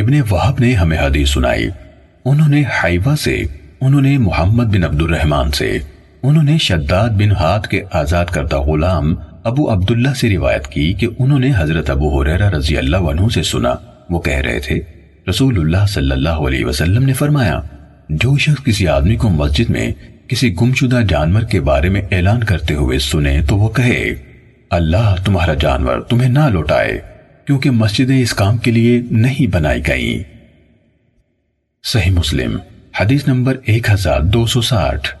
ابن وحب نے ہمیں حدیث سنائی۔ انہوں نے حیوہ سے، انہوں نے محمد بن عبد الرحمن سے، انہوں نے شداد بن ہاتھ کے آزاد کردہ غلام ابو عبداللہ سے روایت کی کہ انہوں نے حضرت ابو حریرہ رضی اللہ عنہ سے سنا۔ وہ کہہ رہے تھے، رسول اللہ صلی اللہ علیہ وسلم نے فرمایا، جو شخص کسی آدمی کو مسجد میں کسی گمشدہ جانور کے بارے میں اعلان کرتے ہوئے سنے تو وہ کہے، اللہ تمہارا جانور تمہیں نہ لوٹائے۔ کیونکہ مسجدیں اس کام کے لیے نہیں بنائی گئیں۔ صحیح مسلم، حدیث نمبر ایک ہزار دو سو ساٹھ۔